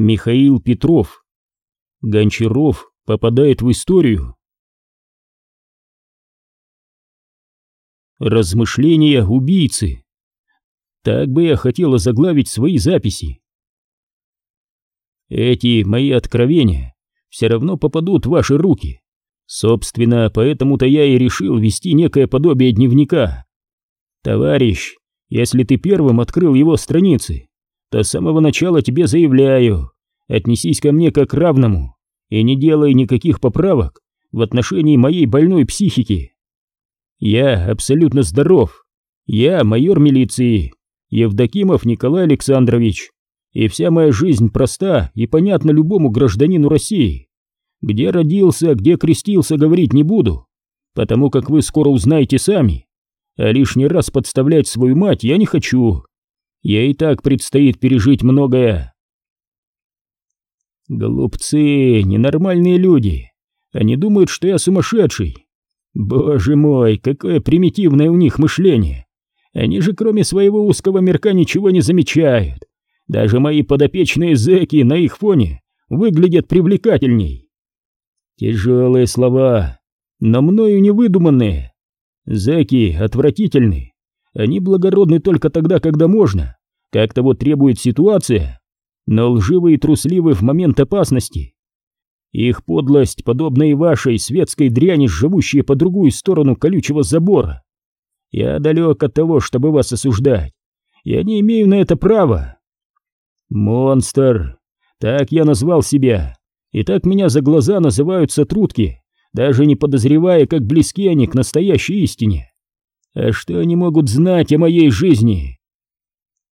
Михаил Петров. Гончаров попадает в историю. Размышления убийцы. Так бы я хотела заглавить свои записи. Эти мои откровения все равно попадут в ваши руки. Собственно, поэтому-то я и решил вести некое подобие дневника. Товарищ, если ты первым открыл его страницы, то с самого начала тебе заявляю, отнесись ко мне как равному и не делай никаких поправок в отношении моей больной психики. Я абсолютно здоров. Я майор милиции, Евдокимов Николай Александрович, и вся моя жизнь проста и понятна любому гражданину России. Где родился, где крестился, говорить не буду, потому как вы скоро узнаете сами, а лишний раз подставлять свою мать я не хочу. Ей так предстоит пережить многое. Глупцы, ненормальные люди. Они думают, что я сумасшедший. Боже мой, какое примитивное у них мышление. Они же кроме своего узкого мирка ничего не замечают. Даже мои подопечные зэки на их фоне выглядят привлекательней. Тяжелые слова, но мною не выдуманные. Зэки отвратительны. Они благородны только тогда, когда можно, как того требует ситуация, но лживы и трусливы в момент опасности. Их подлость подобна и вашей светской дряни, живущей по другую сторону колючего забора. Я далек от того, чтобы вас осуждать. Я не имею на это права. Монстр. Так я назвал себя. И так меня за глаза называют сотрудки даже не подозревая, как близки они к настоящей истине. А что они могут знать о моей жизни?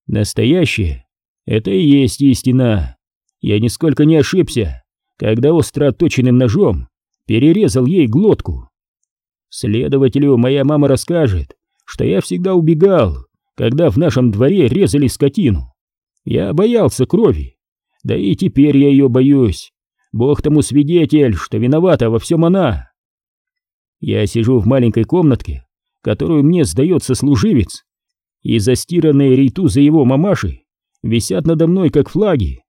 Настоящее — это и есть истина. Я нисколько не ошибся, когда остро отточенным ножом перерезал ей глотку. Следователю моя мама расскажет, что я всегда убегал, когда в нашем дворе резали скотину. Я боялся крови, да и теперь я ее боюсь. Бог тому свидетель, что виновата во всем она. Я сижу в маленькой комнатке, которую мне сдается служивец, и застиранные рейтузы его мамаши висят надо мной, как флаги.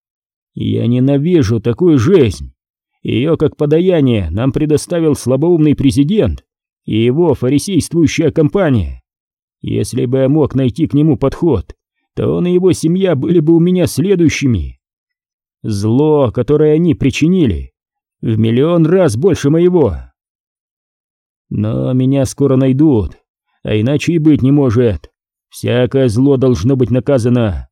Я ненавижу такую жизнь. Ее, как подаяние, нам предоставил слабоумный президент и его фарисействующая компания. Если бы я мог найти к нему подход, то он и его семья были бы у меня следующими. Зло, которое они причинили, в миллион раз больше моего. Но меня скоро найдут, а иначе и быть не может. Всякое зло должно быть наказано.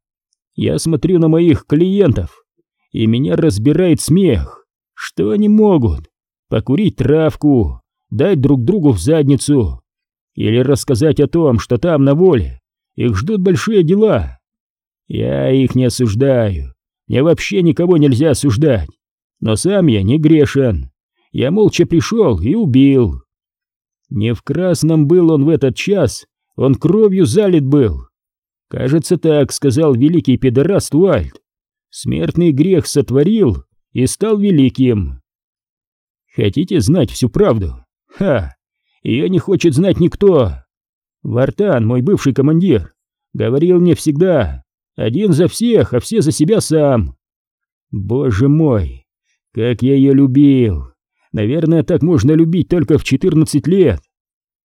Я смотрю на моих клиентов, и меня разбирает смех. Что они могут? Покурить травку, дать друг другу в задницу или рассказать о том, что там на воле их ждут большие дела. Я их не осуждаю, мне вообще никого нельзя осуждать. Но сам я не грешен. Я молча пришел и убил. Не в красном был он в этот час, он кровью залит был. Кажется, так сказал великий педораст Уальд. Смертный грех сотворил и стал великим. Хотите знать всю правду? Ха! Ее не хочет знать никто. Вартан, мой бывший командир, говорил мне всегда, один за всех, а все за себя сам. Боже мой, как я ее любил. Наверное, так можно любить только в 14 лет.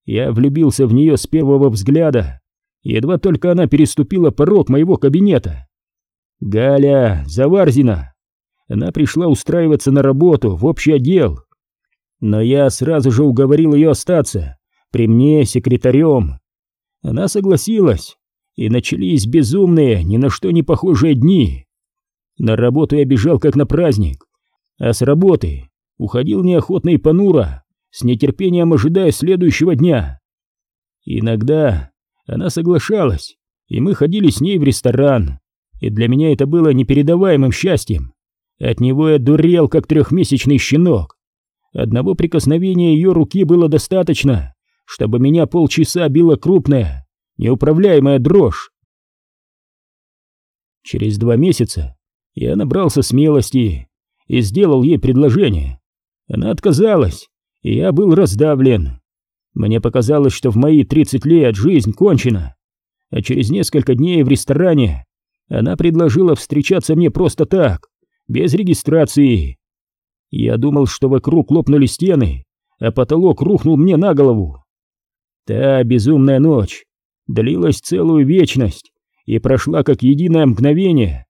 Я влюбился в нее с первого взгляда, едва только она переступила порог моего кабинета. Галя Заварзина. Она пришла устраиваться на работу в общий отдел. Но я сразу же уговорил ее остаться, при мне секретарем. Она согласилась, и начались безумные, ни на что не похожие дни. На работу я бежал как на праздник, а с работы уходил неохотно и понуро, с нетерпением ожидая следующего дня. Иногда она соглашалась, и мы ходили с ней в ресторан, и для меня это было непередаваемым счастьем. От него я дурел, как трехмесячный щенок. Одного прикосновения ее руки было достаточно, чтобы меня полчаса била крупная, неуправляемая дрожь. Через два месяца я набрался смелости и сделал ей предложение. Она отказалась, и я был раздавлен. Мне показалось, что в мои 30 лет жизнь кончена, а через несколько дней в ресторане она предложила встречаться мне просто так, без регистрации. Я думал, что вокруг лопнули стены, а потолок рухнул мне на голову. Та безумная ночь длилась целую вечность и прошла как единое мгновение.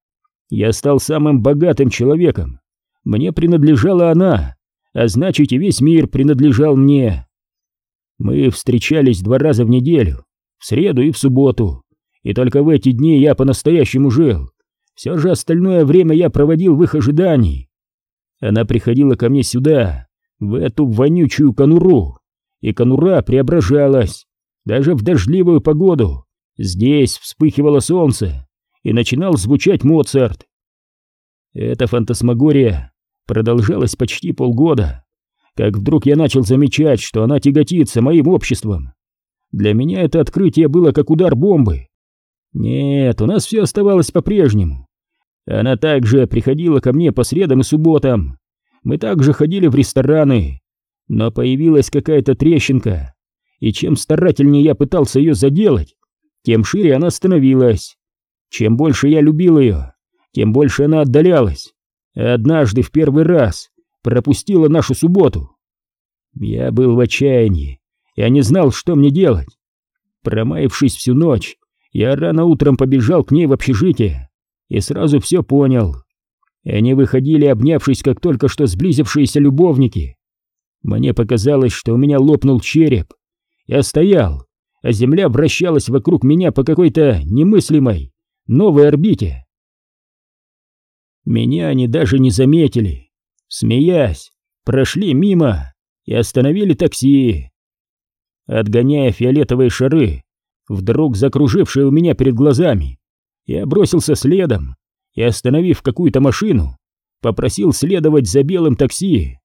Я стал самым богатым человеком. Мне принадлежала она, а значит и весь мир принадлежал мне. Мы встречались два раза в неделю, в среду и в субботу, и только в эти дни я по-настоящему жил. Все же остальное время я проводил в их ожидании. Она приходила ко мне сюда, в эту вонючую конуру, и конура преображалась. Даже в дождливую погоду здесь вспыхивало солнце, и начинал звучать Моцарт. Эта фантасмагория продолжалась почти полгода, как вдруг я начал замечать, что она тяготится моим обществом. Для меня это открытие было как удар бомбы. Нет, у нас все оставалось по-прежнему. Она также приходила ко мне по средам и субботам. Мы также ходили в рестораны. Но появилась какая-то трещинка, и чем старательнее я пытался ее заделать, тем шире она становилась. Чем больше я любил ее, тем больше она отдалялась. Однажды в первый раз пропустила нашу субботу. Я был в отчаянии, я не знал, что мне делать. Промаявшись всю ночь, я рано утром побежал к ней в общежитие и сразу все понял. Они выходили, обнявшись, как только что сблизившиеся любовники. Мне показалось, что у меня лопнул череп. Я стоял, а земля вращалась вокруг меня по какой-то немыслимой новой орбите. Меня они даже не заметили. Смеясь, прошли мимо и остановили такси. Отгоняя фиолетовые шары, вдруг закружившие у меня перед глазами, я бросился следом и, остановив какую-то машину, попросил следовать за белым такси.